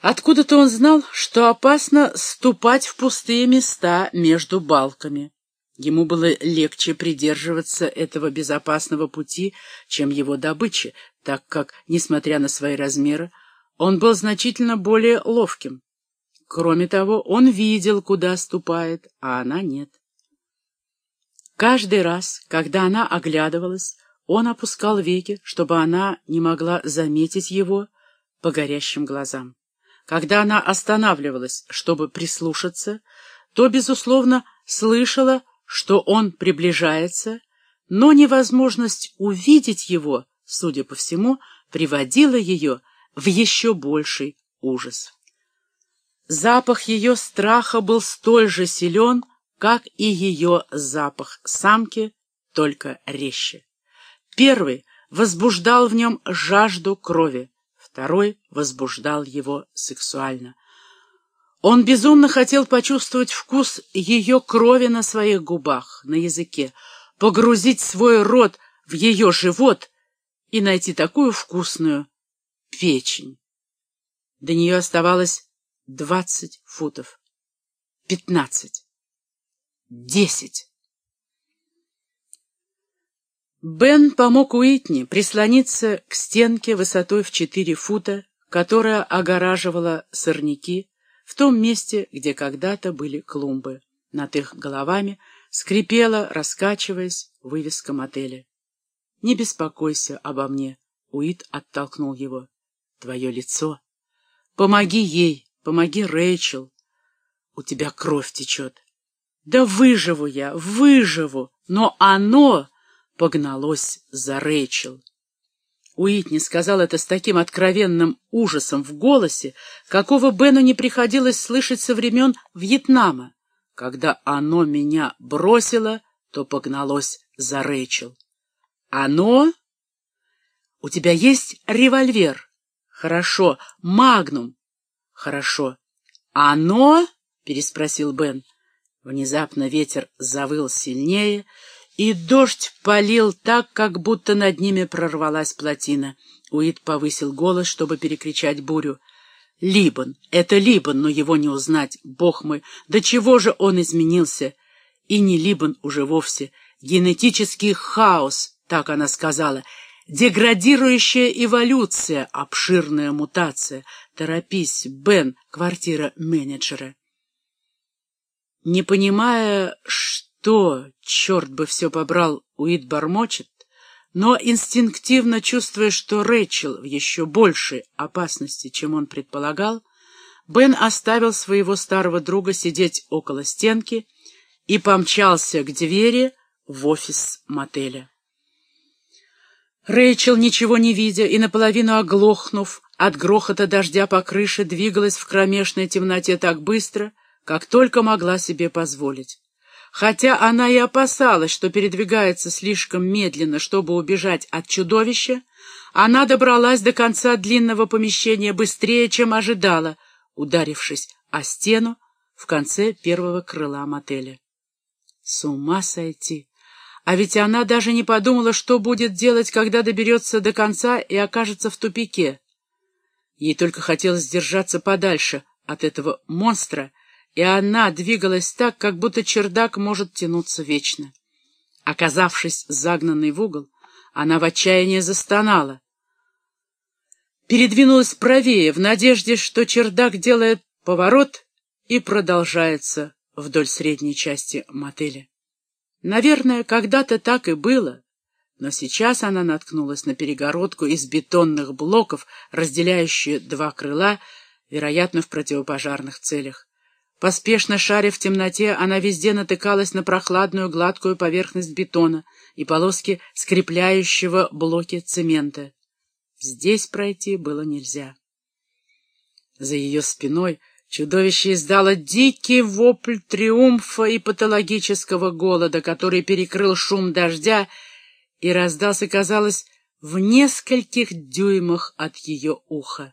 Откуда-то он знал, что опасно ступать в пустые места между балками. Ему было легче придерживаться этого безопасного пути, чем его добычи, так как, несмотря на свои размеры, он был значительно более ловким. Кроме того, он видел, куда ступает, а она нет. Каждый раз, когда она оглядывалась, он опускал веки, чтобы она не могла заметить его по горящим глазам. Когда она останавливалась, чтобы прислушаться, то, безусловно, слышала, что он приближается, но невозможность увидеть его, судя по всему, приводила ее в еще больший ужас. Запах ее страха был столь же силен, как и ее запах самки, только резче. Первый возбуждал в нем жажду крови, второй возбуждал его сексуально. Он безумно хотел почувствовать вкус ее крови на своих губах, на языке, погрузить свой рот в ее живот и найти такую вкусную печень. До нее оставалось двадцать футов, пятнадцать, десять. Бен помог Уитни прислониться к стенке высотой в четыре фута, которая огораживала сорняки в том месте, где когда-то были клумбы. Над их головами скрипела, раскачиваясь, вывеска мотеля. «Не беспокойся обо мне», — Уит оттолкнул его. «Твое лицо. Помоги ей, помоги Рэйчел. У тебя кровь течет». «Да выживу я, выживу, но оно...» погналось за Рэйчел. Уитни сказал это с таким откровенным ужасом в голосе, какого Бену не приходилось слышать со времен Вьетнама. Когда оно меня бросило, то погналось за Рэйчел. Оно? У тебя есть револьвер? Хорошо. Магнум? Хорошо. Оно? Переспросил Бен. Внезапно ветер завыл сильнее, и дождь полил так, как будто над ними прорвалась плотина. Уит повысил голос, чтобы перекричать бурю. «Либан! Это Либан, но его не узнать, бог мой! До чего же он изменился? И не Либан уже вовсе. Генетический хаос, так она сказала. Деградирующая эволюция, обширная мутация. Торопись, Бен, квартира менеджера». Не понимая, что то, черт бы все побрал, Уит бормочет, но инстинктивно чувствуя, что Рэчел в еще большей опасности, чем он предполагал, Бен оставил своего старого друга сидеть около стенки и помчался к двери в офис мотеля. Рэйчел, ничего не видя и наполовину оглохнув от грохота дождя по крыше, двигалась в кромешной темноте так быстро, как только могла себе позволить. Хотя она и опасалась, что передвигается слишком медленно, чтобы убежать от чудовища, она добралась до конца длинного помещения быстрее, чем ожидала, ударившись о стену в конце первого крыла мотеля. С ума сойти! А ведь она даже не подумала, что будет делать, когда доберется до конца и окажется в тупике. Ей только хотелось держаться подальше от этого монстра и она двигалась так, как будто чердак может тянуться вечно. Оказавшись загнанной в угол, она в отчаянии застонала. Передвинулась правее, в надежде, что чердак делает поворот и продолжается вдоль средней части мотеля. Наверное, когда-то так и было, но сейчас она наткнулась на перегородку из бетонных блоков, разделяющую два крыла, вероятно, в противопожарных целях. Поспешно шаря в темноте, она везде натыкалась на прохладную гладкую поверхность бетона и полоски скрепляющего блоки цемента. Здесь пройти было нельзя. За ее спиной чудовище издало дикий вопль триумфа и патологического голода, который перекрыл шум дождя и раздался, казалось, в нескольких дюймах от ее уха.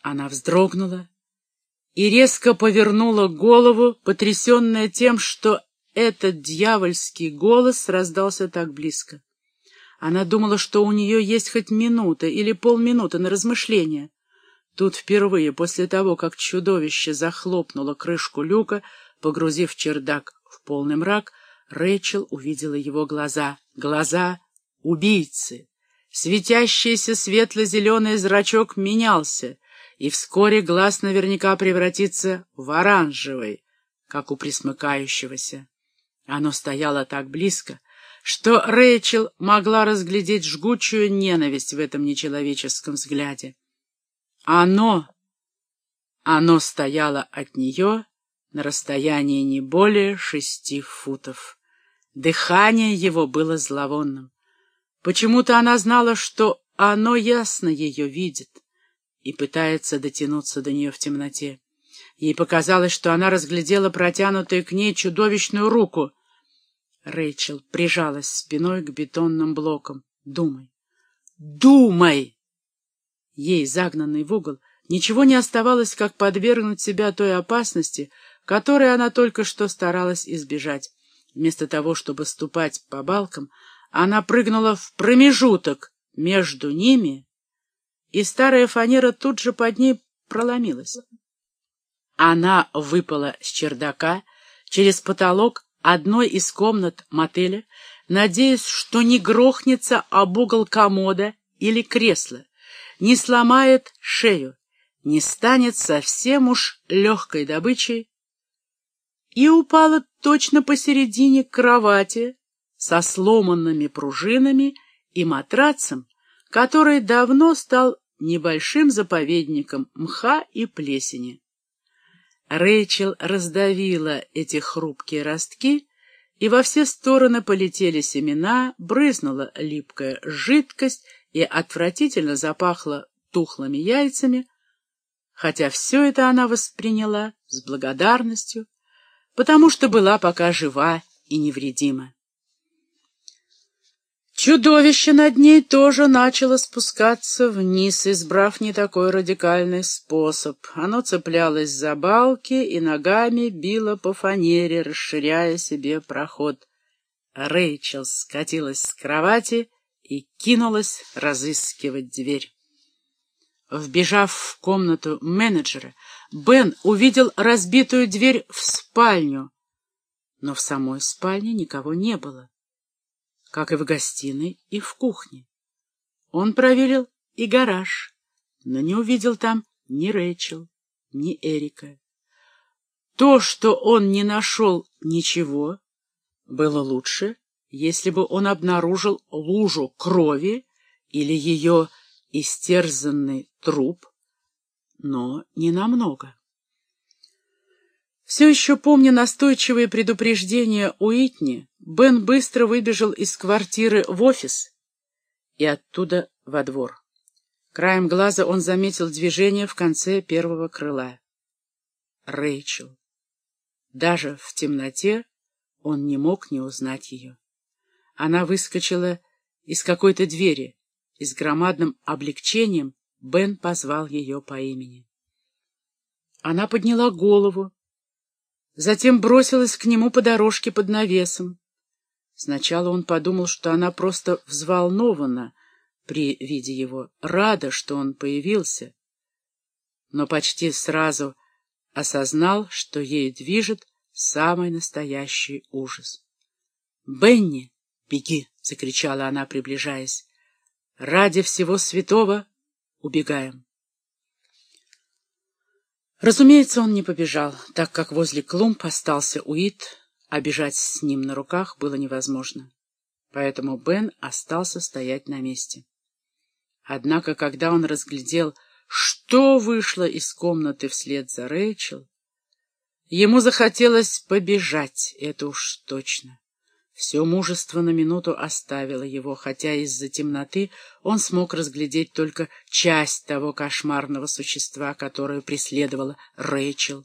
Она вздрогнула и резко повернула голову, потрясенная тем, что этот дьявольский голос раздался так близко. Она думала, что у нее есть хоть минута или полминуты на размышление. Тут впервые после того, как чудовище захлопнуло крышку люка, погрузив чердак в полный мрак, Рэйчел увидела его глаза. Глаза убийцы. Светящийся светло-зеленый зрачок менялся, и вскоре глаз наверняка превратится в оранжевый, как у присмыкающегося. Оно стояло так близко, что Рэйчел могла разглядеть жгучую ненависть в этом нечеловеческом взгляде. Оно, оно стояло от нее на расстоянии не более шести футов. Дыхание его было зловонным. Почему-то она знала, что оно ясно ее видит и пытается дотянуться до нее в темноте. Ей показалось, что она разглядела протянутую к ней чудовищную руку. Рэйчел прижалась спиной к бетонным блокам. «Думай! Думай!» Ей, загнанный в угол, ничего не оставалось, как подвергнуть себя той опасности, которой она только что старалась избежать. Вместо того, чтобы ступать по балкам, она прыгнула в промежуток между ними, и старая фанера тут же под ней проломилась. Она выпала с чердака через потолок одной из комнат мотеля, надеясь, что не грохнется об угол комода или кресла, не сломает шею, не станет совсем уж легкой добычей, и упала точно посередине кровати со сломанными пружинами и матрацем, который давно стал небольшим заповедником мха и плесени. Рэйчел раздавила эти хрупкие ростки, и во все стороны полетели семена, брызнула липкая жидкость, и отвратительно запахло тухлыми яйцами, хотя все это она восприняла с благодарностью, потому что была пока жива и невредима. Чудовище над ней тоже начало спускаться вниз, избрав не такой радикальный способ. Оно цеплялось за балки и ногами било по фанере, расширяя себе проход. Рэйчел скатилась с кровати и кинулась разыскивать дверь. Вбежав в комнату менеджера, Бен увидел разбитую дверь в спальню, но в самой спальне никого не было, как и в гостиной и в кухне. Он проверил и гараж, но не увидел там ни Рэйчел, ни Эрика. То, что он не нашел ничего, было лучше, если бы он обнаружил лужу крови или ее истерзанный труп, но не намного. Все еще помня настойчивые предупреждения Уитни, Бен быстро выбежал из квартиры в офис и оттуда во двор. Краем глаза он заметил движение в конце первого крыла. Рэйчел. Даже в темноте он не мог не узнать ее. Она выскочила из какой-то двери, и с громадным облегчением Бен позвал ее по имени. Она подняла голову, затем бросилась к нему по дорожке под навесом. Сначала он подумал, что она просто взволнована при виде его, рада, что он появился, но почти сразу осознал, что ей движет самый настоящий ужас. «Бенни!» «Беги!» — закричала она, приближаясь. «Ради всего святого убегаем!» Разумеется, он не побежал, так как возле клумб остался Уит, а бежать с ним на руках было невозможно. Поэтому Бен остался стоять на месте. Однако, когда он разглядел, что вышло из комнаты вслед за Рэйчел, ему захотелось побежать, это уж точно. Все мужество на минуту оставило его, хотя из-за темноты он смог разглядеть только часть того кошмарного существа, которое преследовало Рэйчел.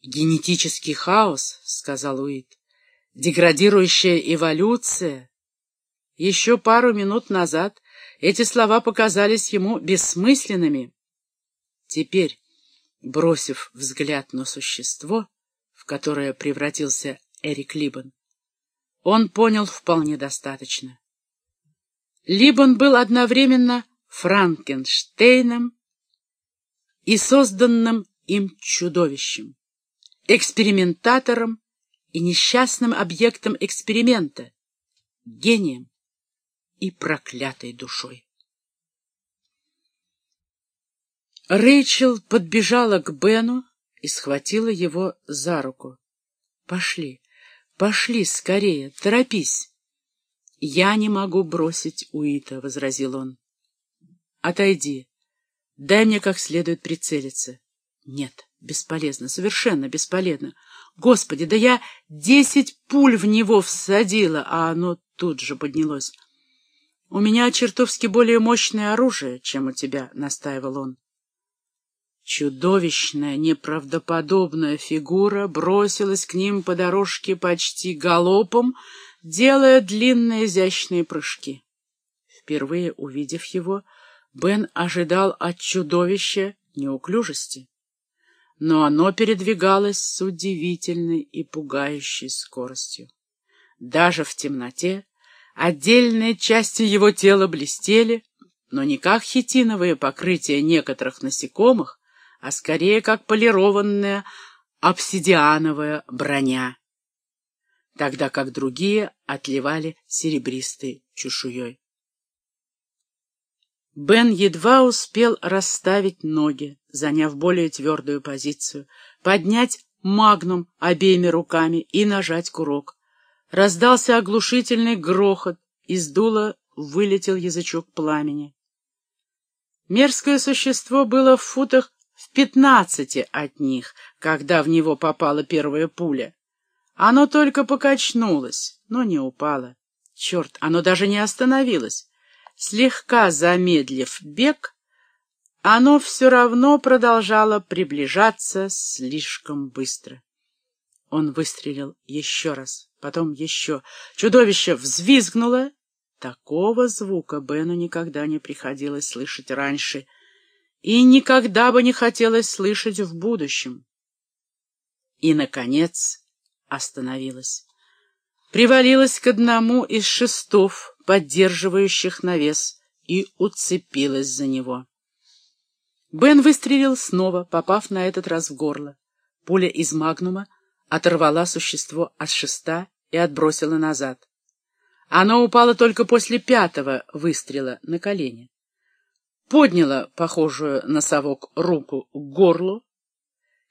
«Генетический хаос», — сказал Уит, — «деградирующая эволюция». Еще пару минут назад эти слова показались ему бессмысленными. Теперь, бросив взгляд на существо, в которое превратился Эрик Либан, он понял вполне достаточно. Либо он был одновременно Франкенштейном и созданным им чудовищем, экспериментатором и несчастным объектом эксперимента, гением и проклятой душой. Рэйчел подбежала к Бену и схватила его за руку. «Пошли, пошли скорее, торопись!» «Я не могу бросить Уита», — возразил он. «Отойди, дай мне как следует прицелиться». «Нет, бесполезно, совершенно бесполезно. Господи, да я десять пуль в него всадила, а оно тут же поднялось». «У меня чертовски более мощное оружие, чем у тебя», — настаивал он. Чудовищная, неправдоподобная фигура бросилась к ним по дорожке почти галопом, делая длинные изящные прыжки. Впервые увидев его, Бен ожидал от чудовища неуклюжести. Но оно передвигалось с удивительной и пугающей скоростью. Даже в темноте отдельные части его тела блестели, но не как хитиновое покрытие некоторых насекомых, а скорее как полированная обсидиановая броня, тогда как другие отливали серебристой чешуей. Бен едва успел расставить ноги, заняв более твердую позицию, поднять магнум обеими руками и нажать курок. Раздался оглушительный грохот, из дула вылетел язычок пламени. Мерзкое существо было в футах пятнадцати от них, когда в него попала первая пуля. Оно только покачнулось, но не упало. Черт, оно даже не остановилось. Слегка замедлив бег, оно все равно продолжало приближаться слишком быстро. Он выстрелил еще раз, потом еще. Чудовище взвизгнуло. Такого звука Бену никогда не приходилось слышать раньше — и никогда бы не хотелось слышать в будущем. И, наконец, остановилась. Привалилась к одному из шестов, поддерживающих навес, и уцепилась за него. Бен выстрелил снова, попав на этот раз в горло. Пуля из магнума оторвала существо от шеста и отбросила назад. Оно упало только после пятого выстрела на колени подняла похожую на совок руку к горлу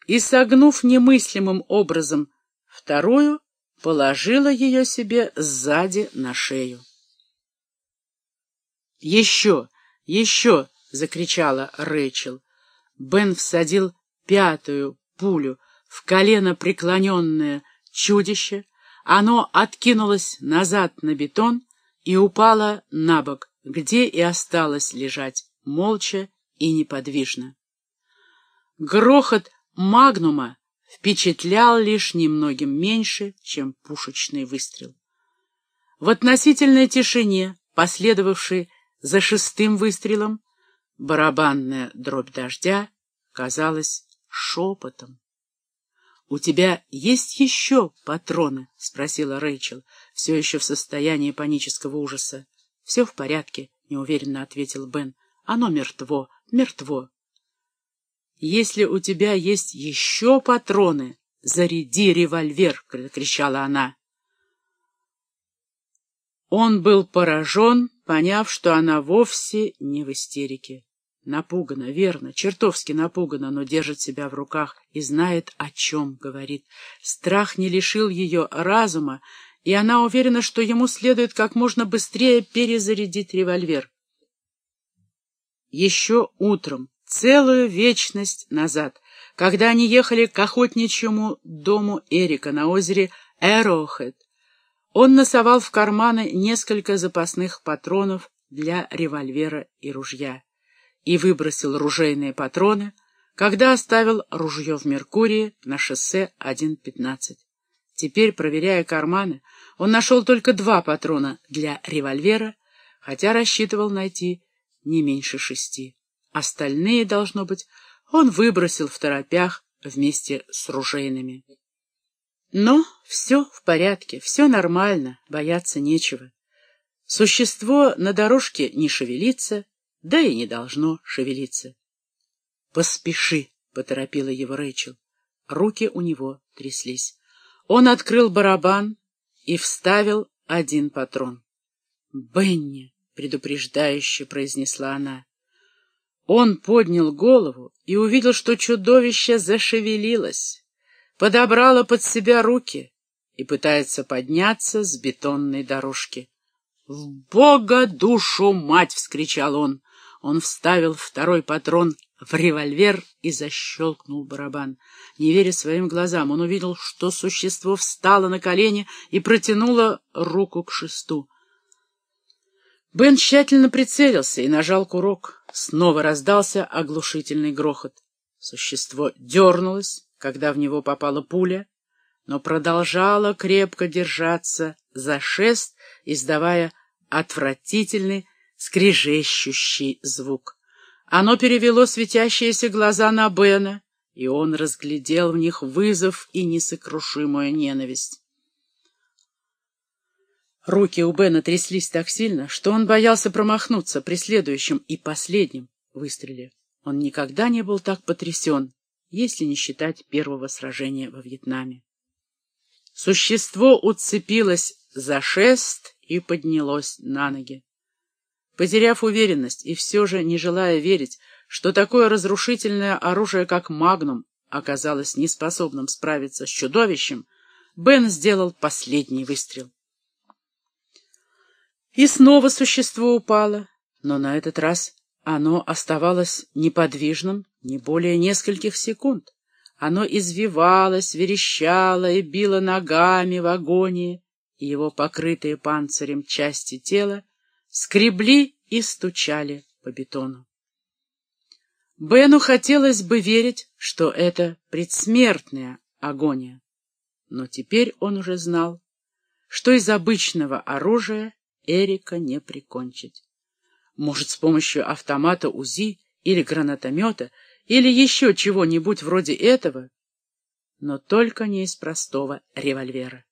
и, согнув немыслимым образом вторую, положила ее себе сзади на шею. «Еще! Еще!» — закричала Рэйчел. Бен всадил пятую пулю в колено преклоненное чудище. Оно откинулось назад на бетон и упало на бок, где и осталось лежать молча и неподвижно. Грохот магнума впечатлял лишь немногим меньше, чем пушечный выстрел. В относительной тишине, последовавшей за шестым выстрелом, барабанная дробь дождя казалась шепотом. — У тебя есть еще патроны? — спросила Рэйчел, все еще в состоянии панического ужаса. — Все в порядке, — неуверенно ответил Бен. Оно мертво, мертво. Если у тебя есть еще патроны, заряди револьвер, — кричала она. Он был поражен, поняв, что она вовсе не в истерике. Напугана, верно, чертовски напугана, но держит себя в руках и знает, о чем говорит. Страх не лишил ее разума, и она уверена, что ему следует как можно быстрее перезарядить револьвер. Еще утром, целую вечность назад, когда они ехали к охотничьему дому Эрика на озере Эрохед, он носовал в карманы несколько запасных патронов для револьвера и ружья и выбросил ружейные патроны, когда оставил ружье в Меркурии на шоссе 1.15. Теперь, проверяя карманы, он нашел только два патрона для револьвера, хотя рассчитывал найти не меньше шести. Остальные, должно быть, он выбросил в торопях вместе с ружейными. Но все в порядке, все нормально, бояться нечего. Существо на дорожке не шевелится, да и не должно шевелиться. «Поспеши!» — поторопила его Рэйчел. Руки у него тряслись. Он открыл барабан и вставил один патрон. «Бенни!» — предупреждающе произнесла она. Он поднял голову и увидел, что чудовище зашевелилось, подобрало под себя руки и пытается подняться с бетонной дорожки. «В Бога душу, мать!» — вскричал он. Он вставил второй патрон в револьвер и защелкнул барабан. Не веря своим глазам, он увидел, что существо встало на колени и протянуло руку к шесту. Бен тщательно прицелился и нажал курок. Снова раздался оглушительный грохот. Существо дернулось, когда в него попала пуля, но продолжало крепко держаться за шест, издавая отвратительный, скрежещущий звук. Оно перевело светящиеся глаза на Бена, и он разглядел в них вызов и несокрушимую ненависть. Руки у Бена тряслись так сильно, что он боялся промахнуться при следующем и последнем выстреле. Он никогда не был так потрясен, если не считать первого сражения во Вьетнаме. Существо уцепилось за шест и поднялось на ноги. Потеряв уверенность и все же не желая верить, что такое разрушительное оружие, как «Магнум», оказалось неспособным справиться с чудовищем, Бен сделал последний выстрел. И снова существо упало, но на этот раз оно оставалось неподвижным не более нескольких секунд. Оно извивалось, верещало и било ногами в агонии, и его покрытые панцирем части тела скребли и стучали по бетону. Бену хотелось бы верить, что это предсмертная агония, но теперь он уже знал, что из обычного оружия Эрика не прикончить. Может, с помощью автомата УЗИ или гранатомета, или еще чего-нибудь вроде этого, но только не из простого револьвера.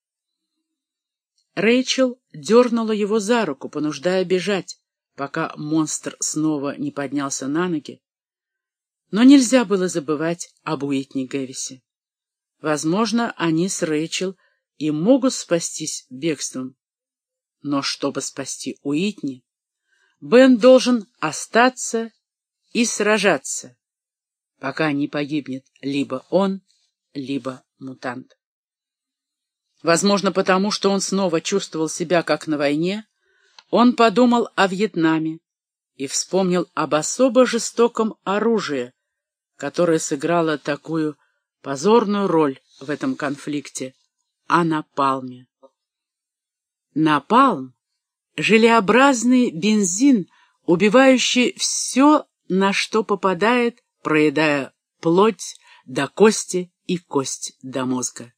Рэйчел дернула его за руку, понуждая бежать, пока монстр снова не поднялся на ноги. Но нельзя было забывать об Уитни Гэвисе. Возможно, они с Рэйчел и могут спастись бегством. Но чтобы спасти Уитни, Бен должен остаться и сражаться, пока не погибнет либо он, либо мутант. Возможно, потому что он снова чувствовал себя как на войне, он подумал о Вьетнаме и вспомнил об особо жестоком оружии, которое сыграло такую позорную роль в этом конфликте, о напалме. Напалм — желеобразный бензин, убивающий все, на что попадает, проедая плоть до кости и кость до мозга.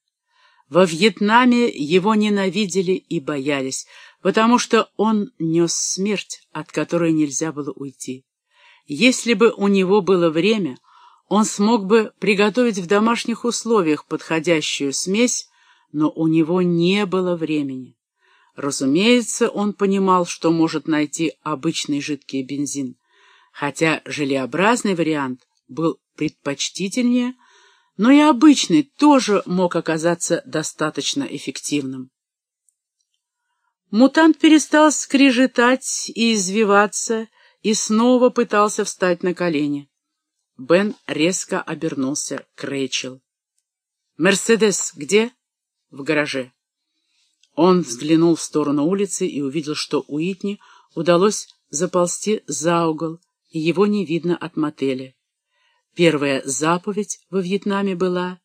Во Вьетнаме его ненавидели и боялись, потому что он нес смерть, от которой нельзя было уйти. Если бы у него было время, он смог бы приготовить в домашних условиях подходящую смесь, но у него не было времени. Разумеется, он понимал, что может найти обычный жидкий бензин, хотя желеобразный вариант был предпочтительнее – но и обычный тоже мог оказаться достаточно эффективным. Мутант перестал скрежетать и извиваться, и снова пытался встать на колени. Бен резко обернулся к Рэйчел. «Мерседес где?» «В гараже». Он взглянул в сторону улицы и увидел, что Уитни удалось заползти за угол, и его не видно от мотеля. Первая заповедь во Вьетнаме была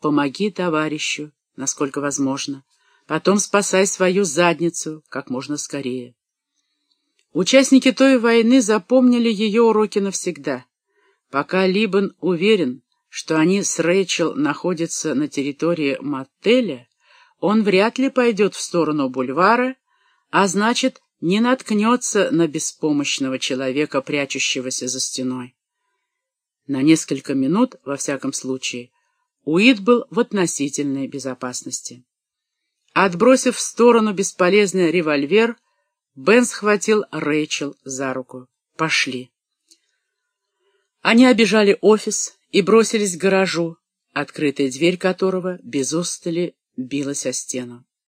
«Помоги товарищу, насколько возможно, потом спасай свою задницу как можно скорее». Участники той войны запомнили ее уроки навсегда. Пока Либан уверен, что они с Рэйчел находятся на территории мотеля, он вряд ли пойдет в сторону бульвара, а значит, не наткнется на беспомощного человека, прячущегося за стеной. На несколько минут, во всяком случае, Уит был в относительной безопасности. Отбросив в сторону бесполезный револьвер, Бен схватил Рэйчел за руку. «Пошли». Они обижали офис и бросились к гаражу, открытая дверь которого без устали билась о стену.